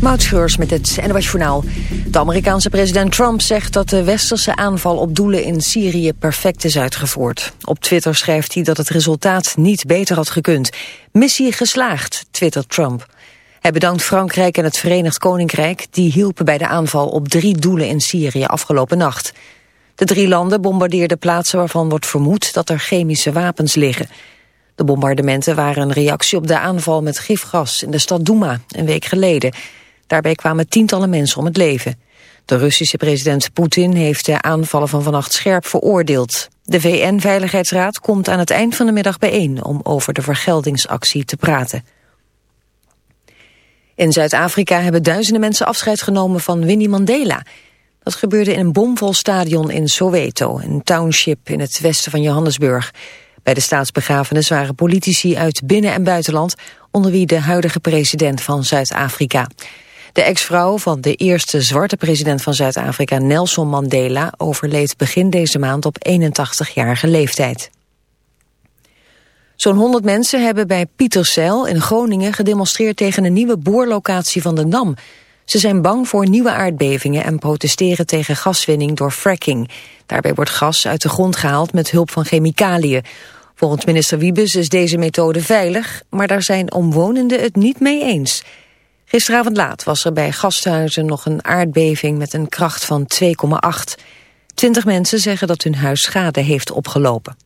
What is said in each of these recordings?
Moutschreurs met het NOS Journaal. De Amerikaanse president Trump zegt dat de westerse aanval op doelen in Syrië perfect is uitgevoerd. Op Twitter schrijft hij dat het resultaat niet beter had gekund. Missie geslaagd, twittert Trump. Hij bedankt Frankrijk en het Verenigd Koninkrijk... die hielpen bij de aanval op drie doelen in Syrië afgelopen nacht. De drie landen bombardeerden plaatsen waarvan wordt vermoed dat er chemische wapens liggen... De bombardementen waren een reactie op de aanval met gifgas in de stad Douma een week geleden. Daarbij kwamen tientallen mensen om het leven. De Russische president Poetin heeft de aanvallen van vannacht scherp veroordeeld. De VN-veiligheidsraad komt aan het eind van de middag bijeen om over de vergeldingsactie te praten. In Zuid-Afrika hebben duizenden mensen afscheid genomen van Winnie Mandela. Dat gebeurde in een bomvol stadion in Soweto, een township in het westen van Johannesburg. Bij de staatsbegrafenis waren politici uit binnen- en buitenland... onder wie de huidige president van Zuid-Afrika. De ex-vrouw van de eerste zwarte president van Zuid-Afrika, Nelson Mandela... overleed begin deze maand op 81-jarige leeftijd. Zo'n 100 mensen hebben bij Pieterzeil in Groningen gedemonstreerd tegen een nieuwe boorlocatie van de NAM. Ze zijn bang voor nieuwe aardbevingen en protesteren tegen gaswinning door fracking. Daarbij wordt gas uit de grond gehaald met hulp van chemicaliën. Volgens minister Wiebes is deze methode veilig, maar daar zijn omwonenden het niet mee eens. Gisteravond laat was er bij gasthuizen nog een aardbeving met een kracht van 2,8. Twintig mensen zeggen dat hun huis schade heeft opgelopen.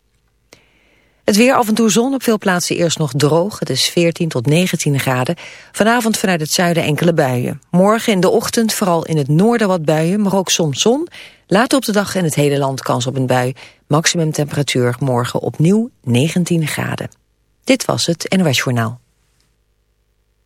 Het weer af en toe zon, op veel plaatsen eerst nog droog. Het is 14 tot 19 graden. Vanavond vanuit het zuiden enkele buien. Morgen in de ochtend vooral in het noorden wat buien, maar ook soms zon. Later op de dag in het hele land kans op een bui. Maximum temperatuur morgen opnieuw 19 graden. Dit was het NOS Journaal.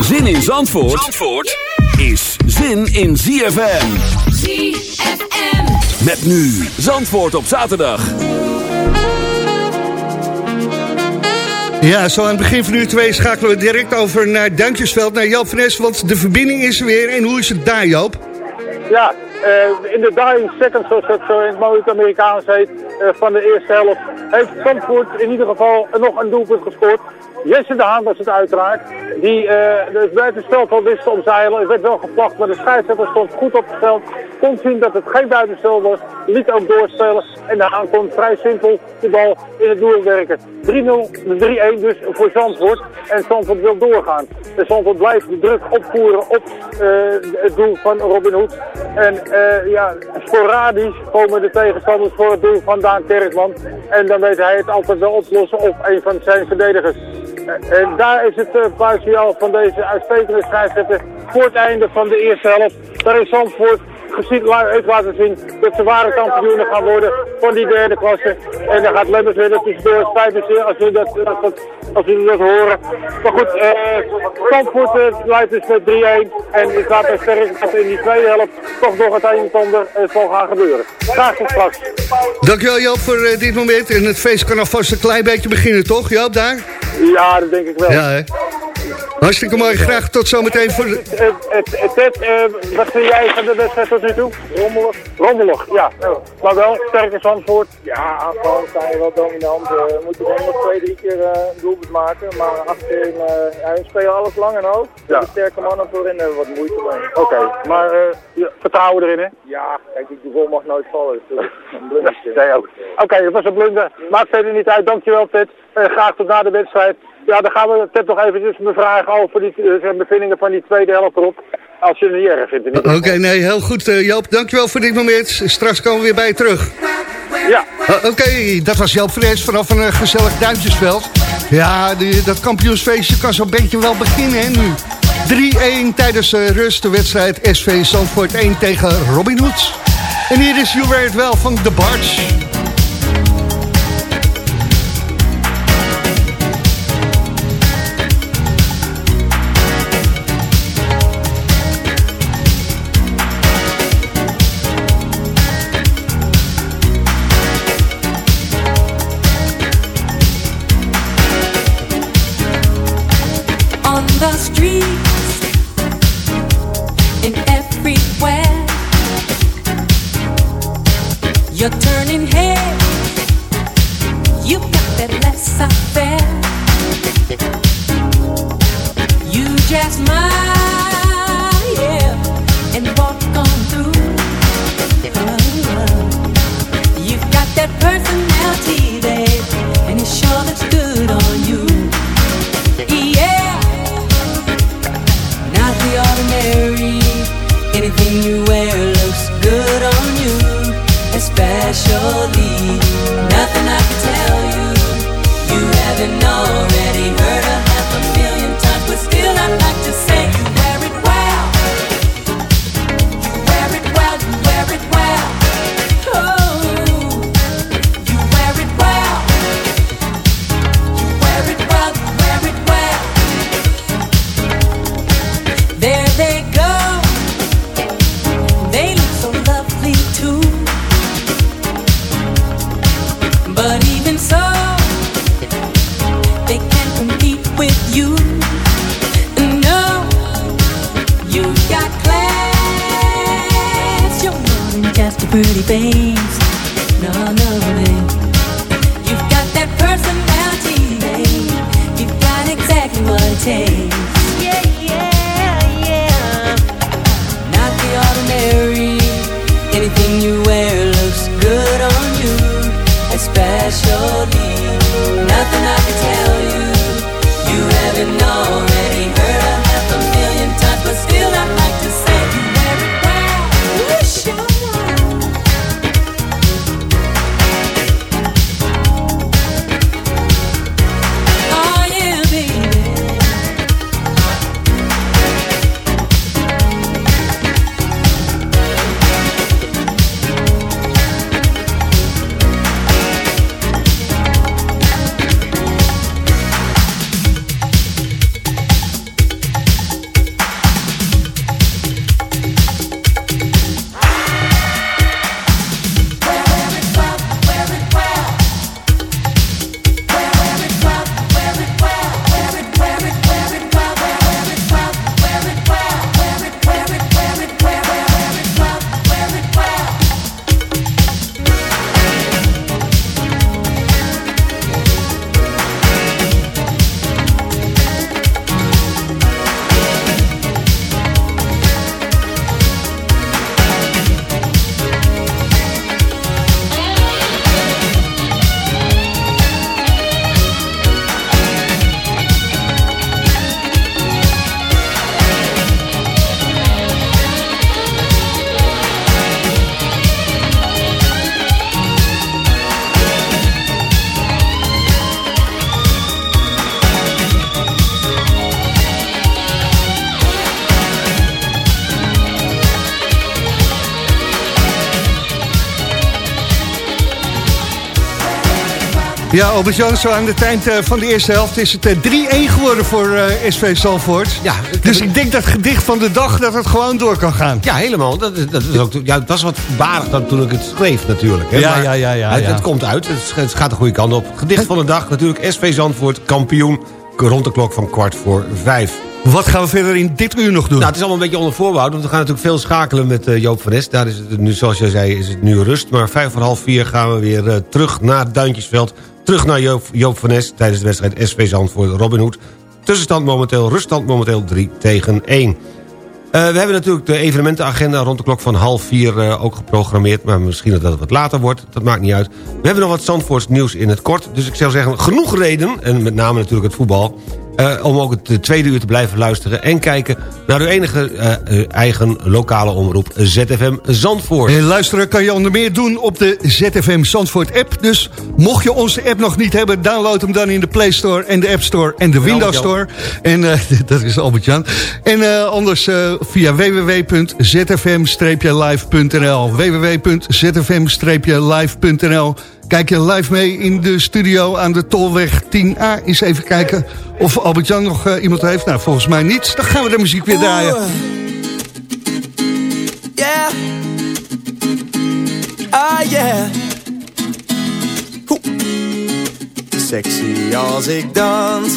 Zin in Zandvoort, Zandvoort is zin in ZFM. ZFM. Met nu Zandvoort op zaterdag. Ja, zo aan het begin van uur 2 schakelen we direct over naar Duintjesveld, naar Joop van want de verbinding is er weer. En hoe is het daar, Joop? Ja, uh, in de dying seconds, zoals het zo in het mooie Amerikaans heet, uh, van de eerste helft, heeft Zandvoort in ieder geval nog een doelpunt gescoord. Jesse de was het uiteraard, die uh, dus het spel al wist te omzeilen. Het werd wel gevlacht, maar de scheidsrechter stond goed op het veld. Kon zien dat het geen buitenspel was, liet ook doorspelen. En de Haan kon vrij simpel de bal in het doel werken. 3-0, 3-1 dus voor Zandvoort. En Zandvoort wil doorgaan. En Zandvoort blijft de druk opvoeren op het doel van Robin Hood. En uh, ja, sporadisch komen de tegenstanders voor het doel van Daan Kerkman. En dan weet hij het altijd wel oplossen op een van zijn verdedigers. Uh, en daar is het uh, van deze uitstekende scheidsrechter voor het einde van de eerste helft. Daar is Zandvoort gezien, heeft laten zien dat ze ware kampioenen gaan worden van die derde klasse. En dan gaat Lemmers weer dat tussendoor spijt als jullie dat, dat, als jullie dat horen. Maar goed, uh, Zandvoort uh, leidt dus met 3-1. En ik laat er sterk dat in die tweede helft toch nog het een en ander uh, zal gaan gebeuren. Graag tot straks. Dankjewel Joop voor dit moment. En het feest kan alvast een klein beetje beginnen, toch Joop, daar? Ja, dat denk ik wel. Ja, hè? Hartstikke mooi. Graag tot zometeen voor. Ted, wat vind jij van de wedstrijd tot nu toe? Rommelig. Rommelig, ja. Maar wel, sterke Zandvoort. Ja, aanval zijn wel dominant. We moeten denk nog twee, drie keer een doelpunt maken. Maar achterin, ja, we spelen alles lang en hoog. Ja. De sterke mannen voorin hebben wat moeite mee. Oké, maar vertrouwen erin, hè? Ja, kijk, die goal mag nooit vallen. Dus een blundertje. nee, ook. Oké, dat was een blunder. Maakt verder niet uit. Dankjewel, Ted. graag tot na de wedstrijd. Ja, dan gaan we Ted nog eventjes bevragen over die uh, bevindingen van die tweede helft erop. Als je het niet erg vindt. Oké, okay, nee, heel goed uh, Joop. Dankjewel voor dit moment. Straks komen we weer bij je terug. Ja. Uh, Oké, okay, dat was Joop Fres vanaf een gezellig Duintjesveld. Ja, die, dat kampioensfeestje kan zo'n beetje wel beginnen hè, nu. 3-1 tijdens de rust, de wedstrijd SV Zandvoort 1 tegen Robin Hood. En hier is It Well van The Barge. Ja, Albert-Jan, zo aan het eind eh, van de eerste helft is het eh, 3-1 geworden voor eh, SV Zalvoort. Ja, Dus ik denk dat het gedicht van de dag dat het gewoon door kan gaan. Ja, helemaal. Dat, is- dat, is ook, ja, dat was wat barig dan toen ik het schreef natuurlijk. Hè. Ja, Maar ja, ja, ja, Het, ja. het komt uit. Het, het gaat de goede kant op. Gedicht van de dag natuurlijk. SV Zandvoort, kampioen. Rond de klok van kwart voor vijf. Wat gaan we verder in dit uur nog doen? Nou, het is allemaal een beetje onder voorbehoud. Want we gaan natuurlijk veel schakelen met eh, Joop van Nes. Daar is het nu, zoals jij zei, is het nu rust. Maar vijf voor half vier gaan we weer eh, terug naar Duintjesveld. Terug naar Joop, van Nes tijdens de wedstrijd SV Zandvoort Robin Hood. Tussenstand momenteel, ruststand momenteel 3 tegen 1. Eh, we hebben natuurlijk de evenementenagenda rond de klok van half vier eh, ook geprogrammeerd. Maar misschien dat het wat later wordt, dat maakt niet uit. We hebben nog wat Zandvoorts nieuws in het kort. Dus ik zou zeggen, genoeg reden, en met name natuurlijk het voetbal... eh, om ook het eh, tweede uur te blijven luisteren... en kijken naar uw enige eh, eigen lokale omroep ZFM Zandvoort. En luisteren kan je onder meer doen op de ZFM Zandvoort app. Dus mocht je onze app nog niet hebben, download hem dan in de Play Store en de App Store en de Windows Store. En dat is Albert-Jan. En anders via www.zfm-live.nl www.zfm-live.nl Kijk je live mee in de studio aan de Tolweg 10A. Eens even kijken of Albert-Jan nog eh, iemand heeft. Nou, volgens mij niet. Dan gaan we de muziek weer draaien. Yeah. Ah, yeah. Sexy als ik dans.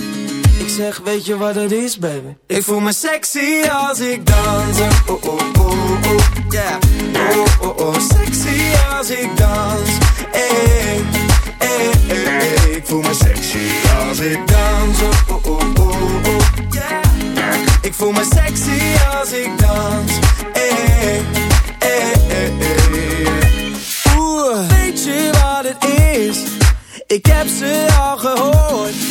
Zeg, weet je wat het is, baby? Ik voel me sexy als ik dans. Oh, oh, oh, oh, yeah. Oh, oh, oh, sexy als ik dans. Hey, hey, hey, hey. Ik voel me sexy als ik dans. Oh, oh, oh, oh, yeah. Ik voel me sexy als ik dans. Hey, hey, hey, hey. Oeh, weet je wat het is? Ik heb ze al gehoord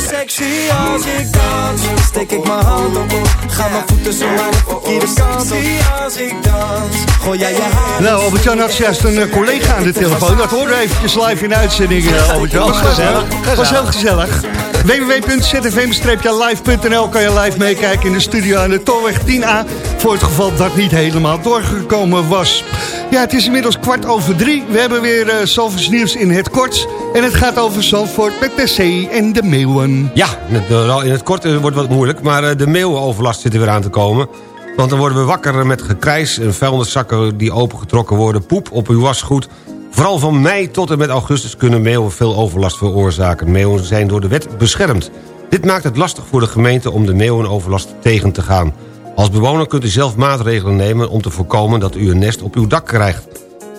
Sexy als ik dans. Steek ik mijn hand op, ga mijn voeten zo maar de verkeerde kant op. als ik dans. Gooi jij je haar. Nou, Albert-Jan had juist een eh, collega aan de telefoon. Dat hoorde eventjes live in uitzending, eh, Albert-Jan. Was gezellig, Was heel gezellig. www.zfm-live.nl kan je live meekijken in de studio aan de Tolweg 10A. Voor het geval dat niet helemaal doorgekomen was. Ja, het is inmiddels kwart over drie. We hebben weer uh, Zalvers nieuws in het kort. En het gaat over Zandvoort met de zee en de meeuwen. Ja, in het, eh, kort eh, wordt het wat moeilijk, maar eh, de meeuwenoverlast zit er weer aan te komen. Want dan worden we wakker met gekrijs en vuilniszakken die opengetrokken worden... poep op uw wasgoed. Vooral van mei tot en met augustus kunnen meeuwen veel overlast veroorzaken. Meeuwen zijn door de wet beschermd. Dit maakt het lastig voor de gemeente om de meeuwenoverlast tegen te gaan. Als bewoner kunt u zelf maatregelen nemen om te voorkomen dat u een nest op uw dak krijgt.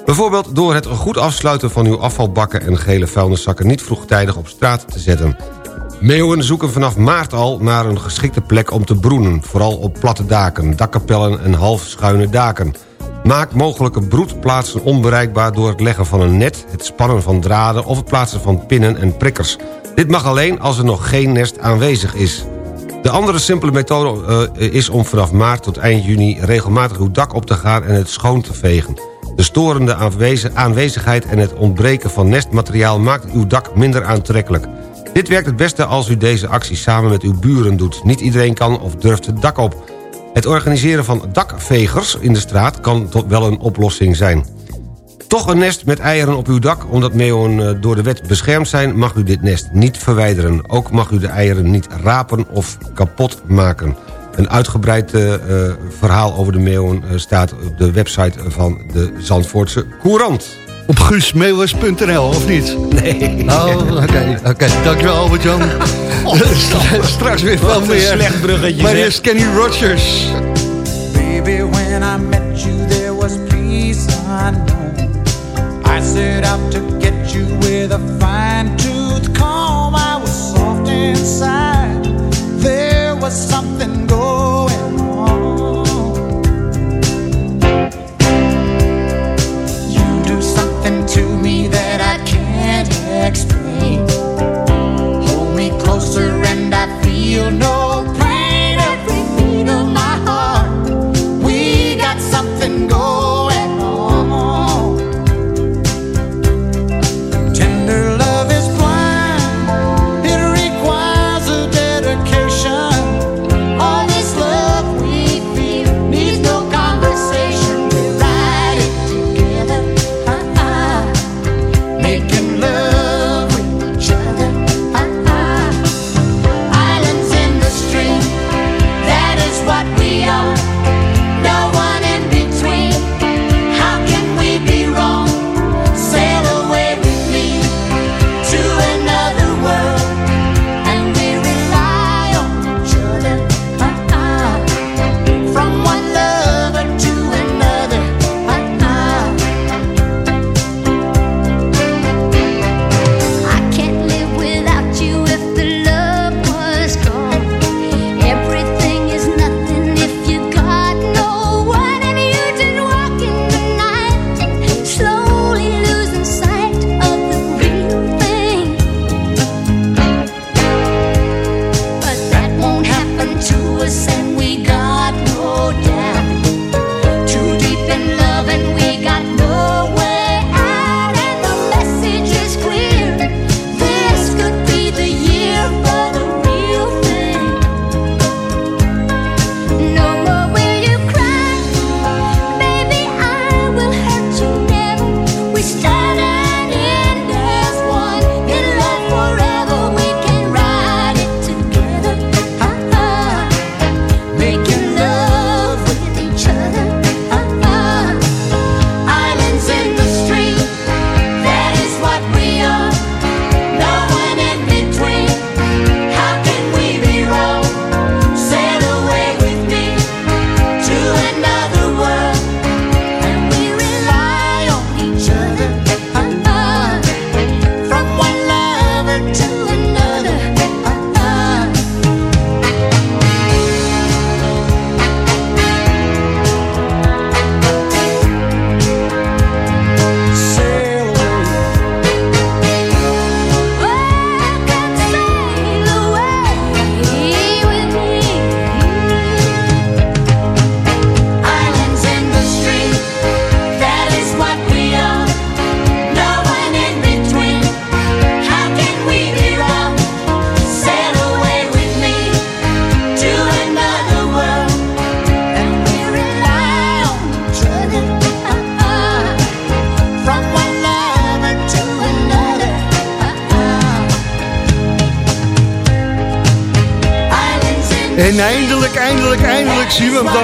Bijvoorbeeld door het goed afsluiten van uw afvalbakken en gele vuilniszakken niet vroegtijdig op straat te zetten. Meeuwen zoeken vanaf maart al naar een geschikte plek om te broeden, vooral op platte daken, dakkapellen en halfschuine daken. Maak mogelijke broedplaatsen onbereikbaar door het leggen van een net, het spannen van draden of het plaatsen van pinnen en prikkers. Dit mag alleen als er nog geen nest aanwezig is. De andere simpele methode uh, is om vanaf maart tot eind juni regelmatig uw dak op te gaan en het schoon te vegen. De storende aanwezigheid en het ontbreken van nestmateriaal maakt uw dak minder aantrekkelijk. Dit werkt het beste als u deze actie samen met uw buren doet. Niet iedereen kan of durft het dak op. Het organiseren van dakvegers in de straat kan tot wel een oplossing zijn. Toch een nest met eieren op uw dak, omdat meeuwen eh, door de wet beschermd zijn... mag u dit nest niet verwijderen. Ook mag u de eieren niet rapen of kapot maken. Een uitgebreid uh, verhaal over de meeuwen staat op de website van de Zandvoortse Courant. Op guusmeeuwers.nl, of niet? Nee. Oh, oké. Okay, okay. Dankjewel, Albert-Jan. Straks weer veel meer. slecht bruggetje, Maar eerst Kenny Rogers. Baby, when I met you, there was peace unknown. I set out to get you with a fine tooth comb. I was soft inside. There was something next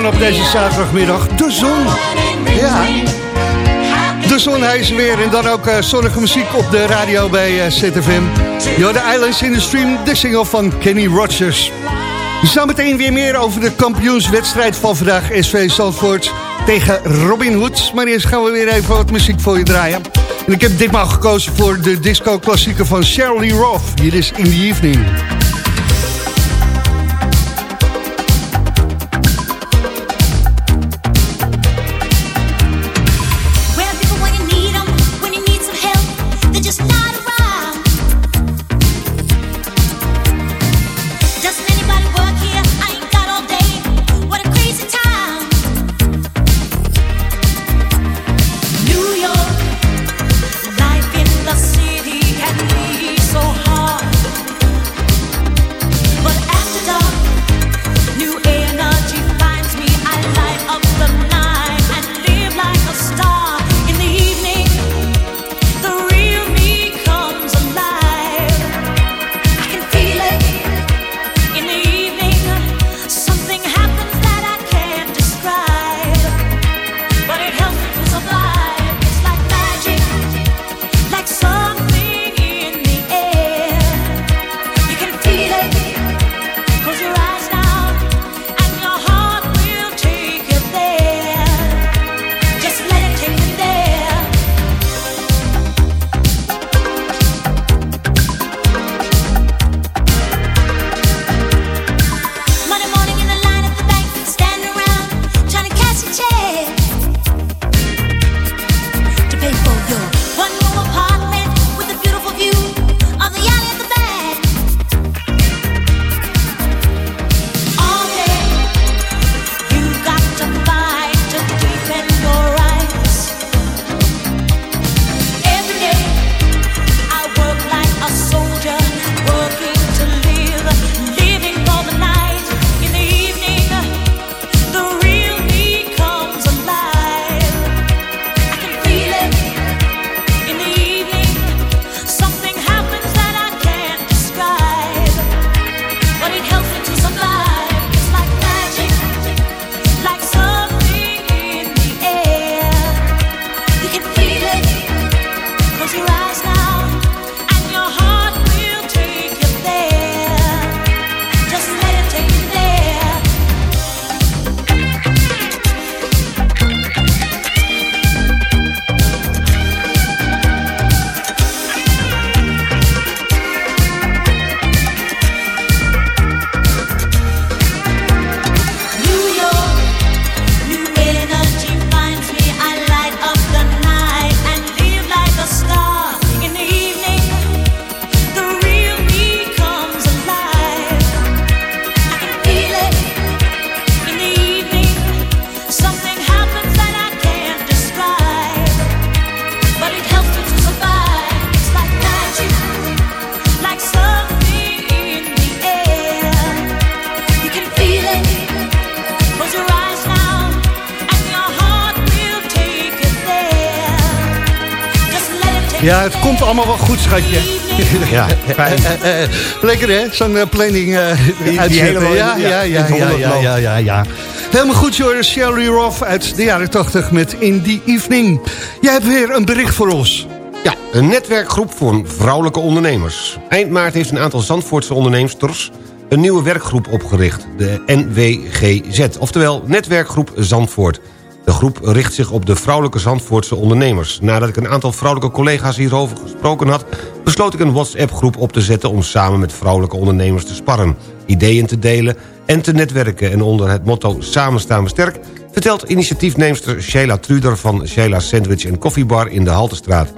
op deze zaterdagmiddag. De zon. Ja. De zon, hij is er weer. En dan ook eh, zonnige muziek op de radio bij eh, ZFM. Yo, de Islands in the Stream, de single van Kenny Rogers. Zometeen weer meer over de kampioenswedstrijd van vandaag. SV Zandvoort tegen Robin Hood. Maar eerst gaan we weer even wat muziek voor je draaien. En ik heb ditmaal gekozen voor de disco-klassieker van Shirley Roth. Hier is In the Evening. Schatje. Ja, fijn. Lekker hè, zo'n eh, planning eh uitzetten. ja, ja, ja, ja, ja, ja. Helemaal goed, Joris. Shirley Roth uit de jaren 80 met In the Evening. Jij hebt weer een bericht voor ons. Ja, een netwerkgroep voor vrouwelijke ondernemers. Eind maart heeft een aantal Zandvoortse onderneemsters... een nieuwe werkgroep opgericht, de NWGZ, oftewel Netwerkgroep Zandvoort. De groep richt zich op de vrouwelijke Zandvoortse ondernemers. Nadat ik een aantal vrouwelijke collega's hierover gesproken had... besloot ik een WhatsApp-groep op te zetten... om samen met vrouwelijke ondernemers te sparren, ideeën te delen en te netwerken. En onder het motto Samen staan we sterk... vertelt initiatiefneemster Sheila Truder van Sheila Sandwich en Koffiebar in de Haltestraat.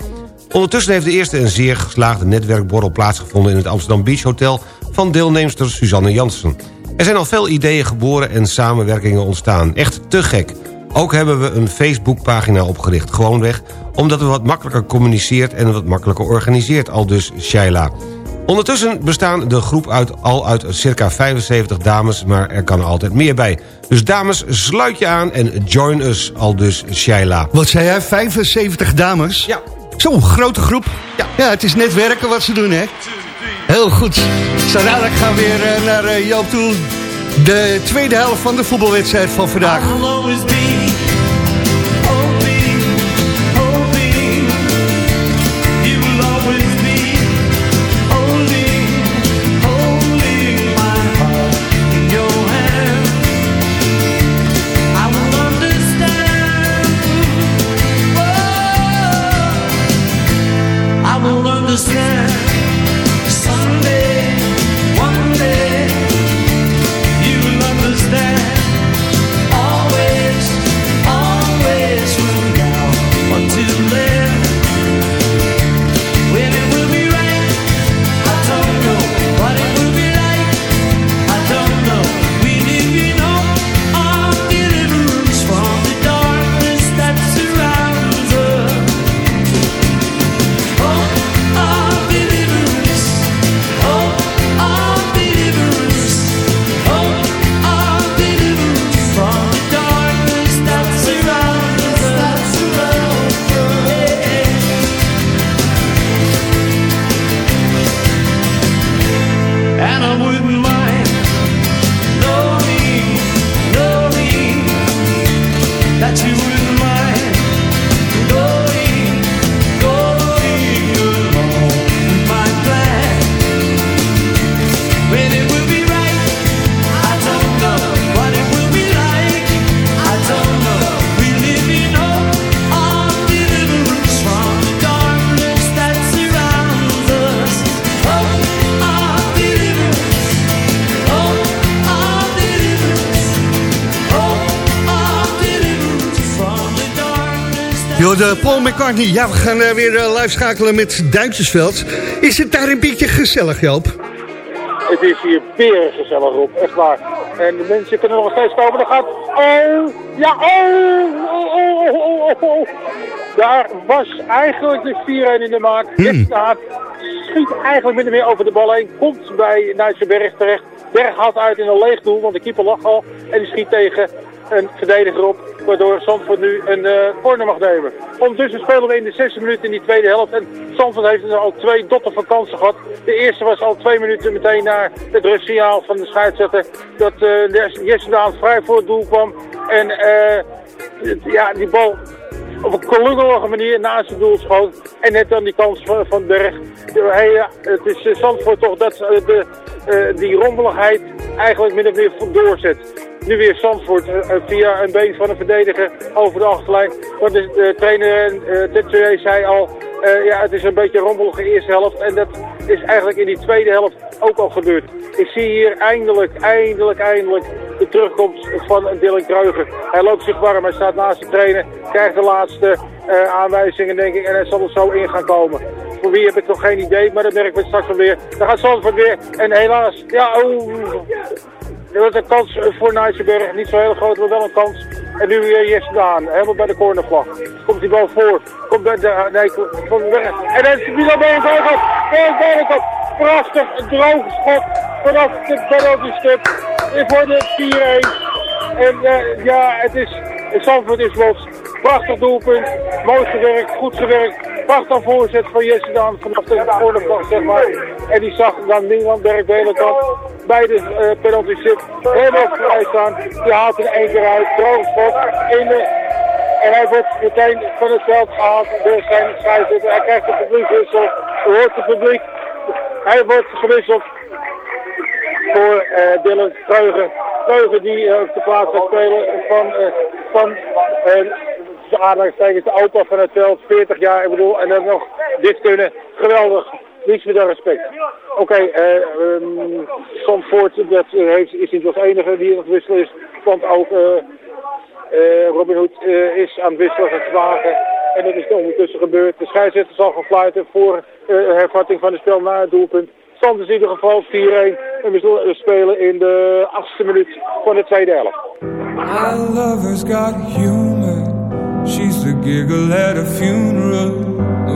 Ondertussen heeft de eerste een zeer geslaagde netwerkborrel plaatsgevonden... in het Amsterdam Beach Hotel van deelnemster Suzanne Jansen. Er zijn al veel ideeën geboren en samenwerkingen ontstaan. Echt te gek. Ook hebben we een Facebookpagina opgericht. Gewoonweg omdat we wat makkelijker communiceert en wat makkelijker organiseert. Al dus Shaila. Ondertussen bestaan de groep uit, al uit circa 75 dames... maar er kan altijd meer bij. Dus dames, sluit je aan en join us, al dus Shaila. Wat zei jij, 75 dames? Ja. Zo'n grote groep. Ja. ja, het is net werken wat ze doen, hè? Heel goed. Zo dadelijk gaan we weer eh, naar eh, Joop toe. De tweede helft van de voetbalwedstrijd van vandaag. I will de Paul McCartney. Ja, we gaan eh, weer eh, live schakelen met Duintjesveld. Is het daar een beetje gezellig, Joop? Het is hier weer gezellig op, echt waar. En de mensen kunnen nog steeds komen. Dan gaat... Oh, ja, oh, oh, oh, oh, oh, oh. Daar was eigenlijk de 4-1 in de maak. De Haat schiet eigenlijk min of meer over de bal heen. Komt bij Nijtse Berg terecht. Berg haalt uit in een leeg doel, want de keeper lag al. En die schiet tegen een verdediger op. Waardoor Zandvoort nu een eh corner mag nemen. Ondertussen spelen we in de 6 minuten in die tweede helft. En Zandvoort heeft er al twee dotten van kansen gehad. De eerste was al twee minuten meteen na het rustsignaal van de scheidsrechter. Dat eh Jesse Daan vrij voor het doel kwam. En eh, ja, die bal op een klungelige manier naast het doel schoot. En net dan die kans van, van Berg. Ja, het is uh, Zandvoort toch dat eh, de, eh, die rommeligheid eigenlijk min of meer doorzet. Nu weer Zandvoort eh, eh, via een been van een verdediger over de achterlijn. Want de, trainer uh, Tetsuye zei al, eh, ja, het is een beetje rommelige eerste helft. En dat is eigenlijk in die tweede helft ook al gebeurd. Ik zie hier eindelijk, eindelijk, eindelijk de terugkomst van Dylan Kreuger. Hij loopt zich warm, hij staat naast de trainer, krijgt de laatste eh, aanwijzingen denk ik en hij zal er zo in gaan komen. Voor wie heb ik nog geen idee, maar dat merken we straks wel weer. Dan gaat Zandvoort weer en helaas, ja, oh, er wordt een kans voor Nijsselberg. Niet zo heel groot, maar wel een kans. En nu weer Jesse Daan, helemaal bij de cornervlag. Komt die bal voor. Komt bij de, nee, komt weg. En dan is een goalkop. Bij een Prachtig, een droog schot vanaf de penalty stip. Voor de 4-1. En uh, ja, het is, Zandvoort is los. Prachtig doelpunt, mooi gewerkt, goed gewerkt. Prachtig voorzet van Jesse Daan vanaf de cornervlag, zeg maar. En die zag dan niemand Berg de kant bij de uh, penalty stip. Helemaal vrij staan. Die haalt er één keer uit, droog schot. In de, en hij wordt meteen van het veld gehaald door zijn scheidsrechter. Hij krijgt de publiekwissel. U hoort het publiek. Hij wordt gewisseld voor uh, Dylan. Kreuger die uh, op de plaats gaat spelen van, uh, van uh, de aanhalingstekens de opa van het veld. 40 jaar, ik bedoel, en dan nog dit kunnen. Geweldig. Niets meer dan respect. Oké, okay, uh, um, dat, uh, heeft, is niet als enige die aan het wisselen is. Want ook uh, Robin Hood is aan het wisselen gaan wagen. En dat is ondertussen gebeurd. De scheidsrechter zal gaan fluiten voor hervatting van het spel na het doelpunt. Stand is in ieder geval 4-1. En we spelen in de achtste minuut van de tweede helft. My lover's got humor. She's the giggle at a funeral.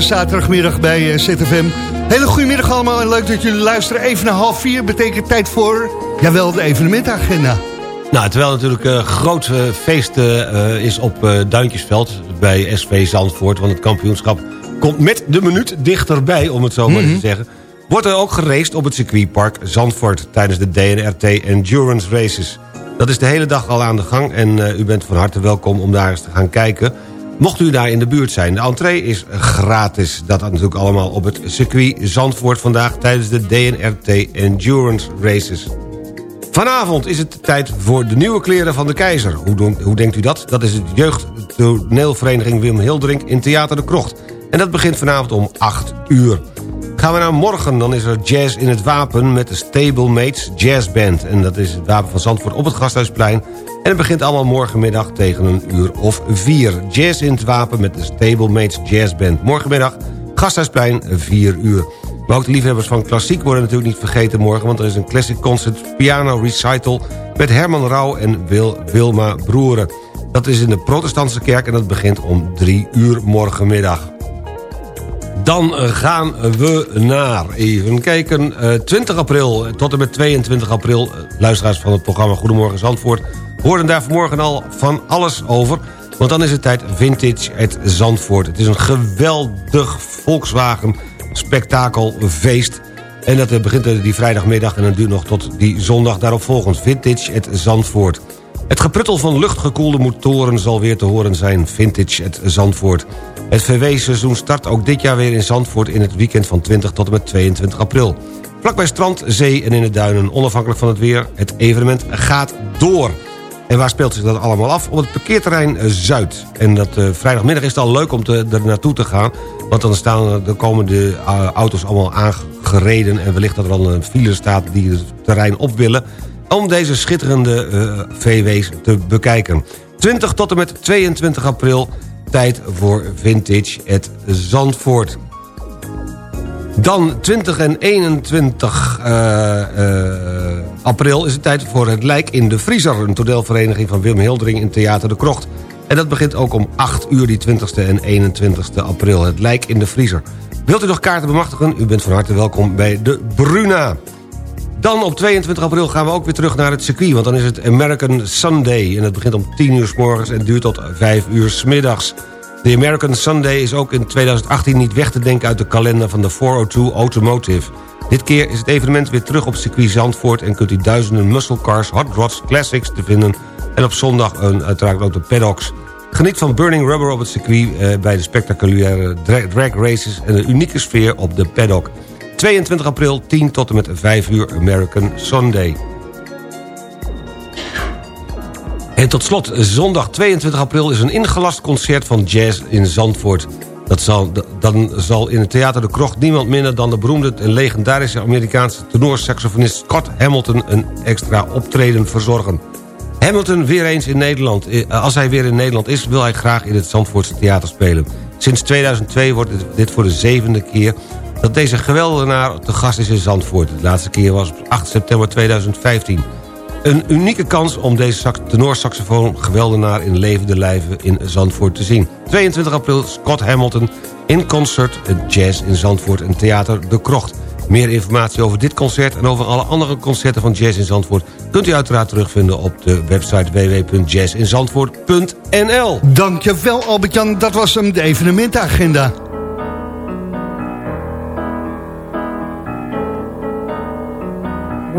De zaterdagmiddag bij eh, ZFM. Hele goede middag allemaal en leuk dat jullie luisteren. Even na half vier betekent tijd voor, jawel, de evenementagenda. Nou, terwijl natuurlijk een groot eh, feest eh, is op Duintjesveld bij SV Zandvoort... want het kampioenschap komt met de minuut dichterbij, om het zo maar eens te zeggen... wordt er ook geraced op het circuitpark Zandvoort... tijdens de DNRT Endurance Races. Dat is de hele dag al aan de gang en u bent van harte welkom om daar eens te gaan kijken... Mocht u daar in de buurt zijn, de entree is gratis. Dat natuurlijk allemaal op het circuit Zandvoort vandaag... tijdens de DNRT Endurance Races. Vanavond is het tijd voor de nieuwe kleren van de keizer. Hoe, hoe denkt u dat? Dat is het jeugdtoneelvereniging Wim Hildering in Theater de Krocht. En dat begint vanavond om 8 uur. Gaan we naar morgen, dan is er jazz in het wapen... met de Stablemates Jazz Band. En dat is het wapen van Zandvoort op het Gasthuisplein. En het begint allemaal morgenmiddag tegen een uur of vier. Jazz in het wapen met de Stablemates Jazz Band. Morgenmiddag, Gasthuisplein, 4 uur. Maar ook de liefhebbers van klassiek worden natuurlijk niet vergeten morgen... want er is een classic concert piano recital... met Herman Rauw en Wil, Wilma Broeren. Dat is in de protestantse kerk en dat begint om 3 uur morgenmiddag. Dan eh, gaan we naar, even kijken, eh, 20 april tot en met 22 april... eh, luisteraars van het programma Goedemorgen Zandvoort... hoorden daar vanmorgen al van alles over... want dan is het tijd Vintage at Zandvoort. Het is een geweldig Volkswagen spektakelfeest... En dat eh, begint eh, die vrijdagmiddag en dat duurt nog tot die zondag daarop volgend. Vintage het Zandvoort. Het gepruttel van luchtgekoelde motoren zal weer te horen zijn. Vintage het Zandvoort. Het VW-seizoen start ook dit jaar weer in Zandvoort... in het weekend van 20 tot en met 22 april. Vlakbij strand, zee en in de duinen, onafhankelijk van het weer... het evenement gaat door. En waar speelt zich dat allemaal af? Op het parkeerterrein eh, Zuid. En dat eh, vrijdagmiddag is het al leuk om te, er naartoe te gaan. Want dan, staan, dan komen de eh, auto's allemaal aangereden... en wellicht dat er al een file staat die het terrein op willen... om deze schitterende VW's te bekijken. 20 tot en met 22 april, tijd voor Vintage het Zandvoort. Dan 20 en 21 eh, eh, april is het tijd voor het Lijk in de Vriezer... een toneelvereniging van Wim Hildering in Theater de Krocht. En dat begint ook om 8 uur die 20ste en 21ste april. Het Lijk in de Vriezer. Wilt u nog kaarten bemachtigen? U bent van harte welkom bij de Bruna. Dan op 22 april gaan we ook weer terug naar het circuit... want dan is het American Sunday. En het begint om 10 uur s morgens en duurt tot 5 uur s middags. De American Sunday is ook in 2018 niet weg te denken... uit de kalender van de 402 Automotive. Dit keer is het evenement weer terug op circuit Zandvoort... en kunt u duizenden muscle cars, hot rods, classics te vinden... en op zondag een, uiteraard ook de paddocks. Geniet van Burning Rubber op het circuit... Eh, bij de spectaculaire dra- drag races... en de unieke sfeer op de paddock. 22 april, 10 tot en met 5 uur American Sunday. En tot slot, zondag 22 april is een ingelast concert van jazz in Zandvoort. Dat zal, dan zal in het Theater de Krocht niemand minder dan de beroemde en legendarische Amerikaanse tenorsaxofonist Scott Hamilton een extra optreden verzorgen. Hamilton weer eens in Nederland. Eh, Als hij weer in Nederland is, wil hij graag in het Zandvoortse theater spelen. Sinds 2002 wordt dit voor de zevende keer dat deze geweldenaar te gast is in Zandvoort. De laatste keer was op 8 september 2015. Een unieke kans om deze sax- tenorsaxofoon geweldenaar in levende lijven in Zandvoort te zien. 22 april Scott Hamilton in concert Jazz in Zandvoort en Theater De Krocht. Meer informatie over dit concert en over alle andere concerten van Jazz in Zandvoort... kunt u uiteraard terugvinden op de website www.jazzinzandvoort.nl. Dankjewel Albert-Jan, dat was hem, de evenementenagenda.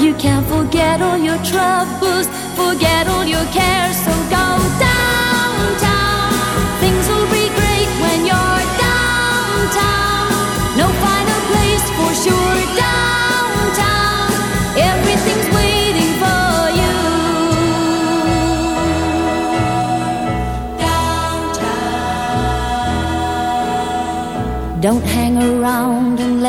You can forget all your troubles, forget all your cares. So go downtown. Things will be great when you're downtown. No final place for sure. Downtown, everything's waiting for you. Downtown. Don't hang around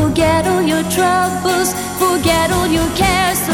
forget all your troubles, forget all your cares.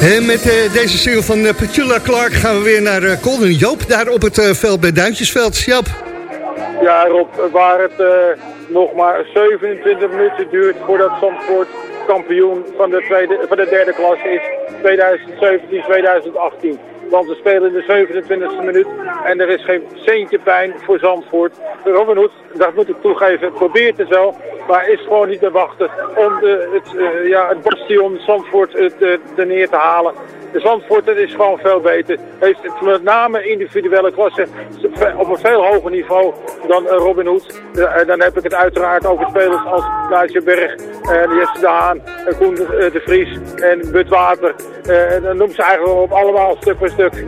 En met eh, deze single van eh, Petula Clark gaan we weer naar uh, Colin Joop. Daar op het eh, veld bij Duintjesveld. Jap. Ja, Rob, waar het eh, nog maar 27 minuten duurt voordat Zandvoort kampioen van de, tweede, van de derde klasse is 2017-2018. Want we spelen in de 27e minuut en er is geen centje pijn voor Zandvoort. Robin dat moet ik toegeven, probeert het wel, maar is gewoon niet te wachten om de, het, eh, ja, het bastion Zandvoort het, eh, er neer te halen. De Zandvoort is gewoon veel beter. Heeft met name individuele klasse op een veel hoger niveau dan eh, Robin Hood. Eh, dan heb ik het uiteraard over spelers als Naatje Berg, en Jesse de Haan, en Koen de, eh, Vries en Bud Water. Eh, en dan noem ze eigenlijk op allemaal stuk voor stuk.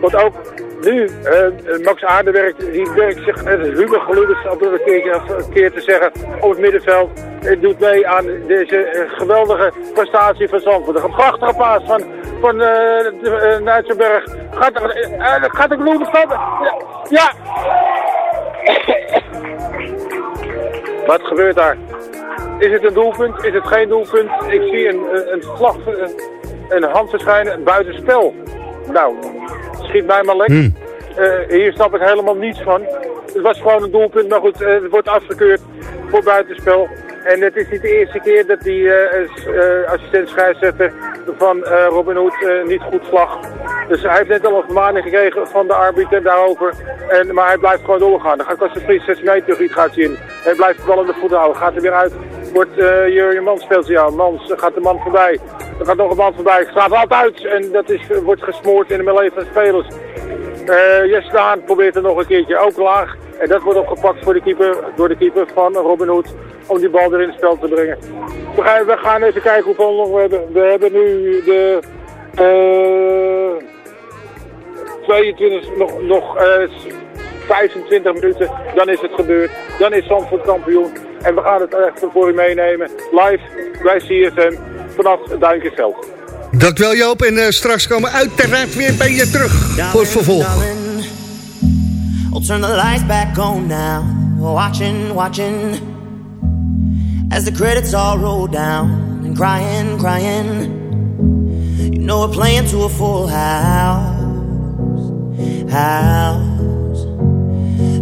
Want ook nu, eh, Max Aardenwerk, die werkt zich net als Hugo Gelukkig, om het een een keer te zeggen, op het middenveld. Het doet mee aan deze eh, geweldige prestatie van Zandvoort. Een prachtige paas van, van eh de- eh, Nijtsenberg. Gaat eh, eh, gaat bloemen stappen? Ja. Wat gebeurt daar? Is het een doelpunt? Is het geen doelpunt? Ik zie een, een, een vlag, een, een hand verschijnen, buitenspel. Nou, schiet mij maar lek. Hmm. Eh, hier snap ik helemaal niets van. Het was gewoon een doelpunt, maar goed, eh, het wordt afgekeurd voor buitenspel. En het is niet de eerste keer dat die eh, eh, assistent scheidsrechter van eh, Robin Hood niet goed slag. Dus hij heeft net al een vermaning gekregen van de arbiter daarover. En, maar hij blijft gewoon doorgaan. Dan gaat Kasten Vries 6 meter iets gaat zien. Hij blijft de bal in de voet houden. Gaat er weer uit. Wordt uh, Jurjen Mans speelt aan. Mans eh, gaat de man voorbij. Er gaat nog een man voorbij. Gaat altijd uit. En dat is, eh, wordt gesmoord in de melee van spelers. Eh Jesse probeert er nog een keertje ook laag. En dat wordt opgepakt voor de keeper, door de keeper van Robin Hood. Om die bal er in het spel te brengen. We gaan, we gaan even kijken hoeveel nog we hebben. We hebben nu de... eh 22, nog, nog eh, 25 minuten. Dan is het gebeurd. Dan is Zandvoort kampioen. En we gaan het echt voor u meenemen. Live bij CFM vanaf Duinkjesveld. Dankjewel Joop. En eh, straks komen we uiteraard weer bij je terug voor het vervolg. I'll turn the lights back on now. Watching, watching. As the credits all roll down. And crying, crying. You know we're playing to a full house. House.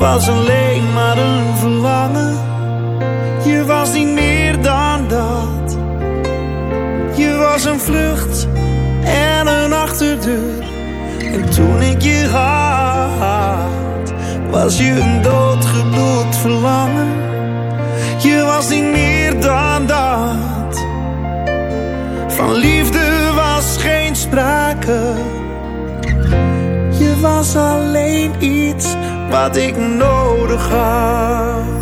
was alleen maar een verlangen. Je was niet meer dan dat. Je was een vlucht en een achterdeur. En toen ik je had, was je een doodgebloed verlangen. Je was niet meer dan dat. Van liefde was geen sprake. Je was alleen iets wat ik nodig had.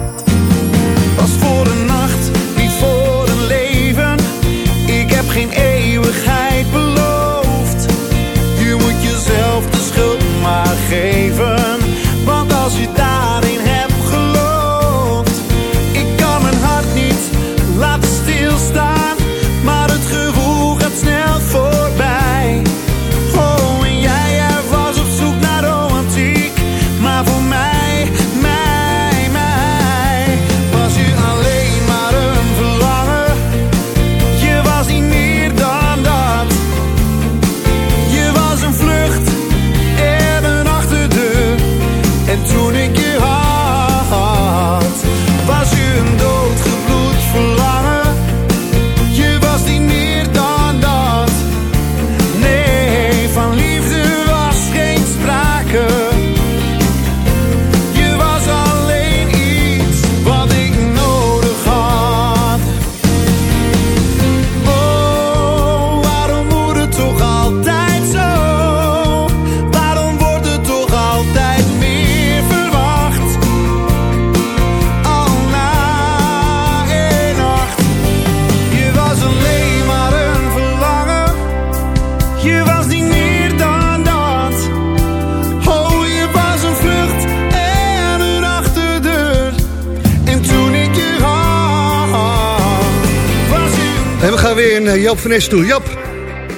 Eh, Jop van Nes toe.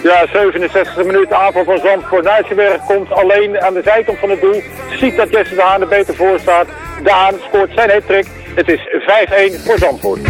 Ja, 67e minuut, aanval van Zandvoort. Nijsselberg komt alleen aan de zijkant van het doel. Ziet dat Jesse de Haan er beter voor staat. De Haan scoort zijn hat Het is 5-1 voor Zandvoort.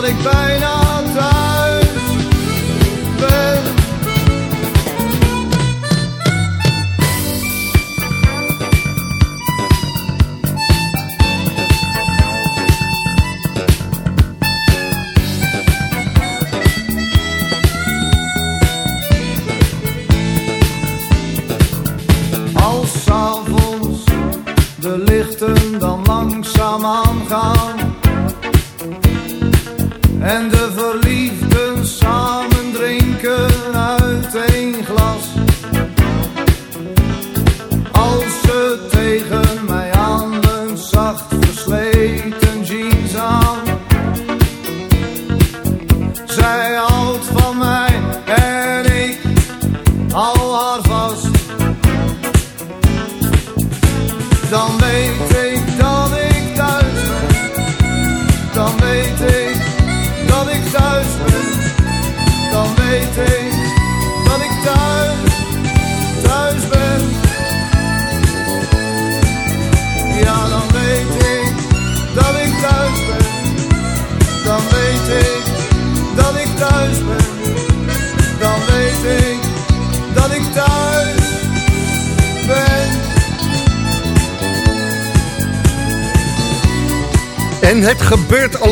dat ik bijna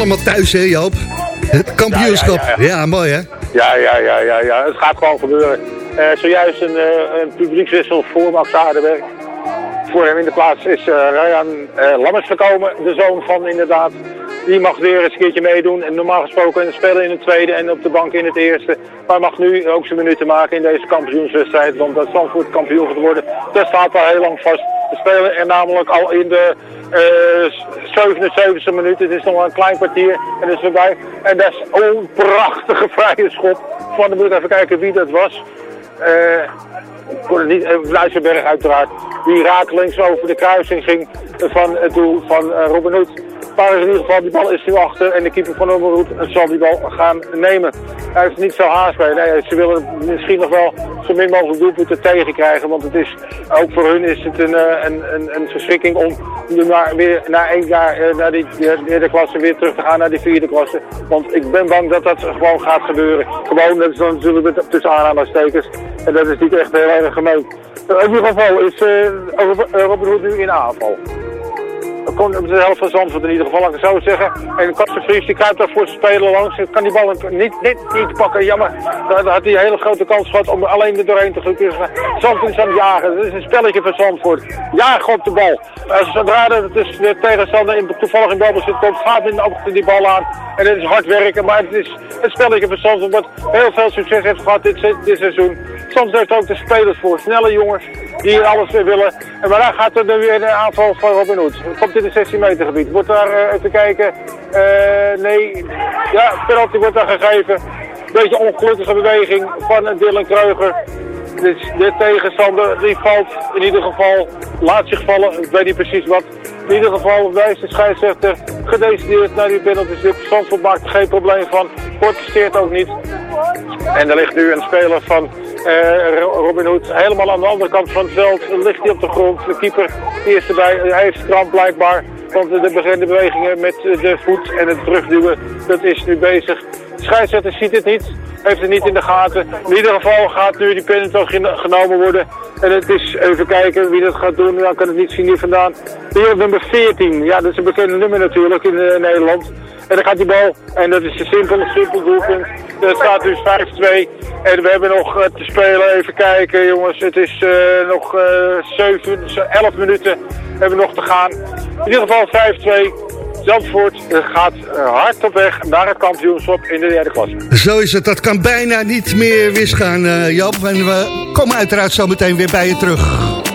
allemaal thuis, hè Joop? Het kampioenschap. Ja, Ja, ja, ja. mooi hè? Ja, ja, ja, ja, ja. Het gaat gewoon gebeuren. Eh, zojuist een, eh, een publiekswissel voor Max Aardenberg. Voor hem in de plaats is eh Ryan Lammers gekomen, de zoon van inderdaad. Die mag weer eens een keertje meedoen. En normaal gesproken spelen in het tweede en op de bank in het eerste. Maar mag nu ook zijn minuten maken in deze kampioenswedstrijd. Want dat Zandvoort kampioen gaat worden, dat staat al heel lang vast. We spelen er namelijk al in de eh 77e minuut. Het is nog maar een klein kwartier en is voorbij. En dat is een prachtige vrije schop. Van de even kijken wie dat was. Eh, het niet, eh, uiteraard, die rakelings over de kruising ging van het doel van eh, Robin Hood. In ieder geval, die bal is nu achter en de keeper van Hood zal die bal gaan nemen. Hij heeft niet zo haast bij. Nee, ze willen misschien nog wel zo min mogelijk doelpunten tegenkrijgen, want het is, ook voor hun is het een, eh, een, een, verschrikking om weer na één jaar eh, naar die de- derde klasse weer terug te gaan naar die vierde klasse. Want ik ben bang dat dat gewoon gaat gebeuren. Gewoon, dat is dan natuurlijk met tussen aanhalingstekens. En dat is niet echt heel erg gemeen. In ieder geval is Robin Hood nu in aanval. Komt op de helft van Zandvoort in ieder geval, ik het zo zeggen. En Kasten Vries die kruipt daar voor zijn speler langs. Kan die bal niet, niet, niet pakken, jammer. Daar had hij een hele grote kans gehad om alleen er doorheen te gaan. Zandvoort is aan het jagen. Dat is een spelletje van Zandvoort. Jaag op de bal. Als zodra er dus de tegenstander in, toevallig in balbezit komt, gaat in achter die bal aan. En het is hard werken, maar het is een spelletje van Zandvoort wat heel veel succes heeft gehad dit, dit seizoen. Soms heeft ook de spelers voor. Snelle jongens die alles willen. En maar gaat er nu weer de aanval van Robin Hood. Het 16 meter gebied. Wordt daar eh, even kijken. Eh, nee. Ja, penalty wordt daar gegeven. Beetje ongelukkige beweging van eh, Dylan Kreuger. Dus de tegenstander die valt in ieder geval, laat zich vallen, ik weet niet precies wat. In ieder geval wijst de scheidsrechter gedecideerd naar die penalty stip. Zandvoort maakt er geen probleem van, protesteert ook niet. En er ligt nu een speler van Ro- Robin Hood helemaal aan de andere kant van het veld. Ligt hij op de grond. De keeper die is erbij. Hij heeft kramp blijkbaar. Want de beginnende bewegingen met de voet en het terugduwen, dat is nu bezig. De scheidsrechter ziet het niet. Heeft het niet in de gaten. In ieder geval gaat nu die penalty geno- genomen worden. En het is even kijken wie dat gaat doen. Ja, kan het niet zien hier vandaan. Hier nummer 14. Ja, dat is een bekende nummer natuurlijk in eh, Nederland. En dan gaat die bal. En dat is een simpel, simpel doelpunt. Er staat dus 5-2. En we hebben nog eh, te spelen. Even kijken jongens. Het is eh, nog eh 7, 11 minuten hebben we nog te gaan. In ieder geval 5-2. Zandvoort gaat hard op weg naar het kampioenschap in de derde klasse. Zo is het. Dat kan bijna niet meer misgaan, Joop. En we komen uiteraard zo meteen weer bij je terug.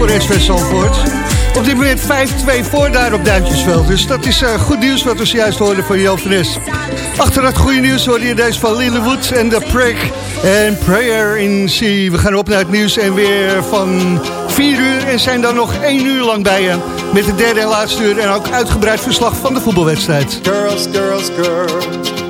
Voor SV. Op dit moment 5-2 voor daar op Duintjesveld. Dus dat is eh, goed nieuws wat we zojuist hoorden van Jo. Achter dat goede nieuws hoorde je deze van Lillewood en The Prick en Prayer in Sea. We gaan op naar het nieuws en weer van 4 uur en zijn dan nog 1 uur lang bij je. Met de derde en laatste uur en ook uitgebreid verslag van de voetbalwedstrijd. Girls, girls, girls,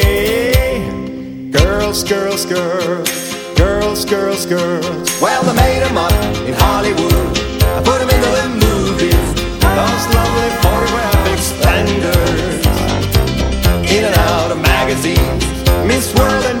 Girls, girls, girls, girls, girls, girls. Well, they made 'em up in Hollywood. I put 'em into the movies. Those lovely photographic splendors. In and out of magazines. Miss World and